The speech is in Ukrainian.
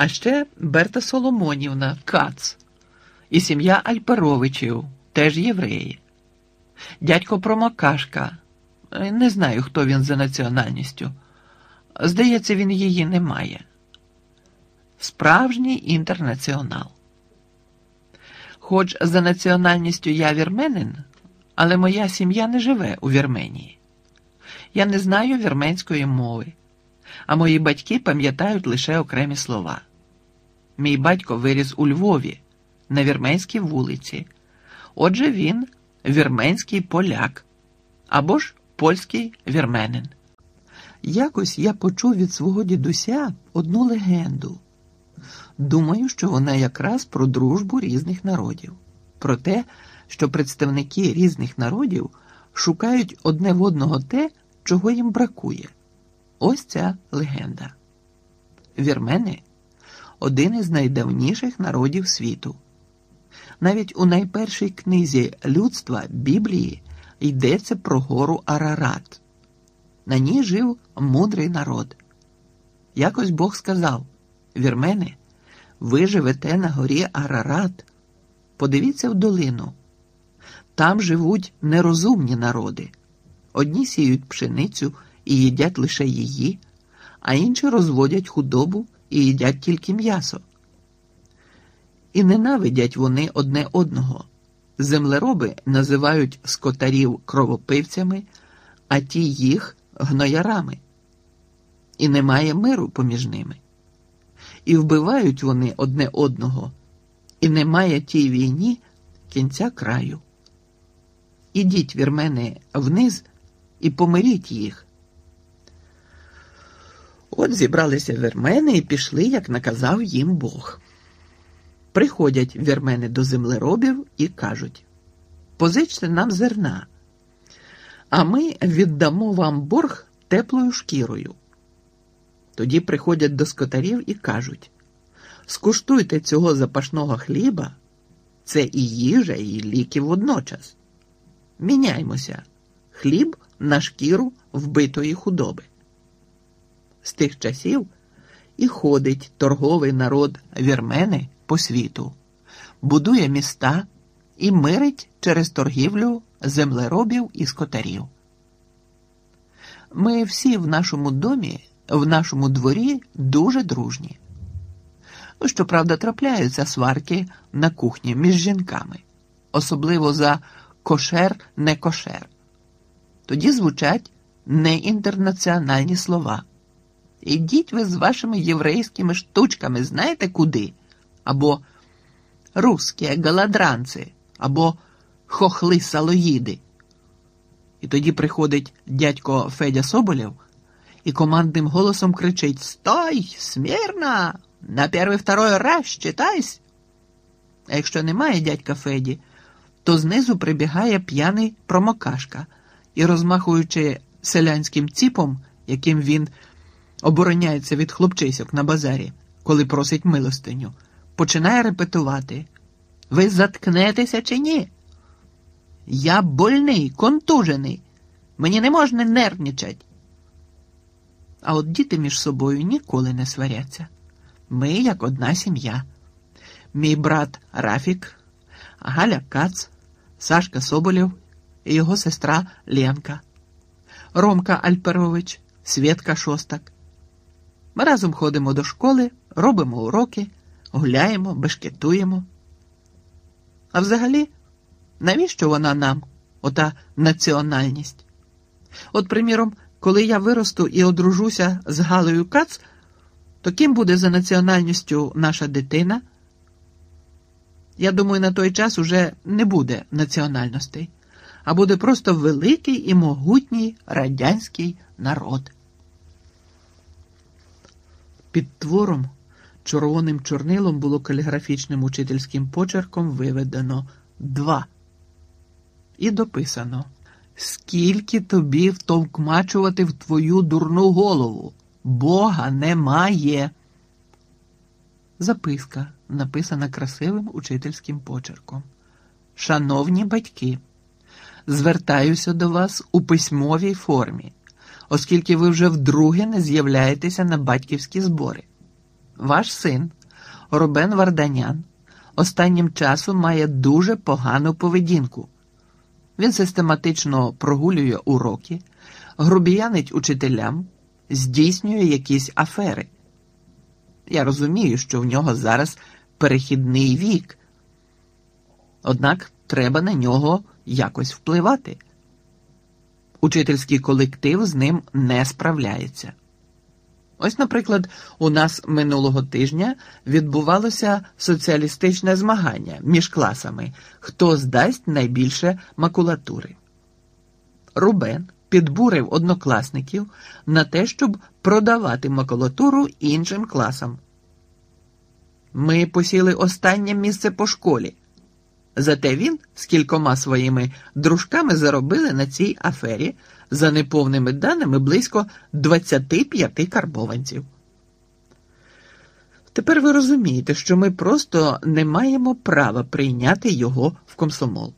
А ще Берта Соломонівна, Кац, і сім'я Альперовичів, теж євреї. Дядько Промокашка. Е, Не знаю, хто він за національністю. Здається, він її не має. Справжній інтернаціонал. Хоч за національністю я вірменин, але моя сім'я не живе у Вірменії. Я не знаю вірменської мови, а мої батьки пам'ятають лише окремі слова. Мій батько виріс у Львові на вірменській вулиці. Отже, він вірменський поляк або ж польський вірменин. Якось я почув від свого дідуся одну легенду. Думаю, що вона якраз про дружбу різних народів, про те, що представники різних народів шукають одне в одного те, чого їм бракує. Ось ця легенда. Вірмени один із найдавніших народів світу. Навіть у найпершій книзі людства Біблії йдеться про гору Арарат. На ній жив мудрий народ. Якось Бог сказав: Вірмени, ви живете на горі Арарат. Подивіться в долину. Там живуть нерозумні народи. Одні сіють пшеницю і їдять лише її, а інші розводять худобу і їдять тільки м'ясо. І ненавидять вони одне одного. Землероби називають скотарів кровопивцями, а ті їх гноярами. І немає миру поміж ними. І вбивають вони одне одного, і немає тій війні кінця краю. Ідіть, вірмени, вниз і помиріть їх. От зібралися вірмени і пішли, як наказав їм Бог. Приходять вірмени до землеробів і кажуть: позичте нам зерна, а ми віддамо вам борг теплою шкірою. Тоді приходять до скотарів і кажуть: скуштуйте цього запашного хліба, це і їжа, і ліки водночас. Міняймося, хліб на шкіру вбитої худоби. З тих часів і ходить торговий народ вірмени по світу, будує міста і мирить через торгівлю землеробів і скотарів. Ми всі в нашому домі, в нашому дворі дуже дружні. Щоправда, трапляються сварки на кухні між жінками, особливо за кошер не кошер. Тоді звучать неінтернаціональні слова. Ідіть ви з вашими єврейськими штучками, знаєте куди? Або русські голодранці, або хохли салоїди. І тоді приходить дядько Федя Соболєв і командним голосом кричить Стой, смірно! На перший второй раз читайсь. А якщо немає дядька Феді, то знизу прибігає п'яний промокашка і, розмахуючи селянським ціпом, яким він обороняється від хлопчисок на базарі, коли просить милостиню, починає репетувати: Ви заткнетеся чи ні? Я больний, контужений. Мені не можна нервничать. А от діти між собою ніколи не сваряться. Ми як одна сім'я. Мій брат Рафік, Галя Кац, Сашка Соболєв і його сестра Ленка, Ромка Альперович, Свєтка Шостак. Ми разом ходимо до школи, робимо уроки, гуляємо, бешкетуємо. А взагалі, навіщо вона нам, ота національність? От, приміром, коли я виросту і одружуся з Галею Кац, то ким буде за національністю наша дитина? Я думаю, на той час уже не буде національностей, а буде просто великий і могутній радянський народ. Під твором червоним чорнилом було каліграфічним учительським почерком виведено два. І дописано: Скільки тобі втовкмачувати в твою дурну голову? Бога немає. Записка, написана красивим учительським почерком. Шановні батьки, звертаюся до вас у письмовій формі, оскільки ви вже вдруге не з'являєтеся на батьківські збори. Ваш син, Рубен Варданян, останнім часом має дуже погану поведінку. Він систематично прогулює уроки, грубіянить учителям, здійснює якісь афери. Я розумію, що в нього зараз перехідний вік. Однак треба на нього якось впливати. Учительський колектив з ним не справляється. Ось, наприклад, у нас минулого тижня відбувалося соціалістичне змагання між класами, хто здасть найбільше макулатури. Рубен підбурив однокласників на те, щоб продавати макулатуру іншим класам. Ми посіли останнє місце по школі. Зате він з кількома своїми дружками заробили на цій афері за неповними даними близько 25 карбованців. Тепер ви розумієте, що ми просто не маємо права прийняти його в комсомол.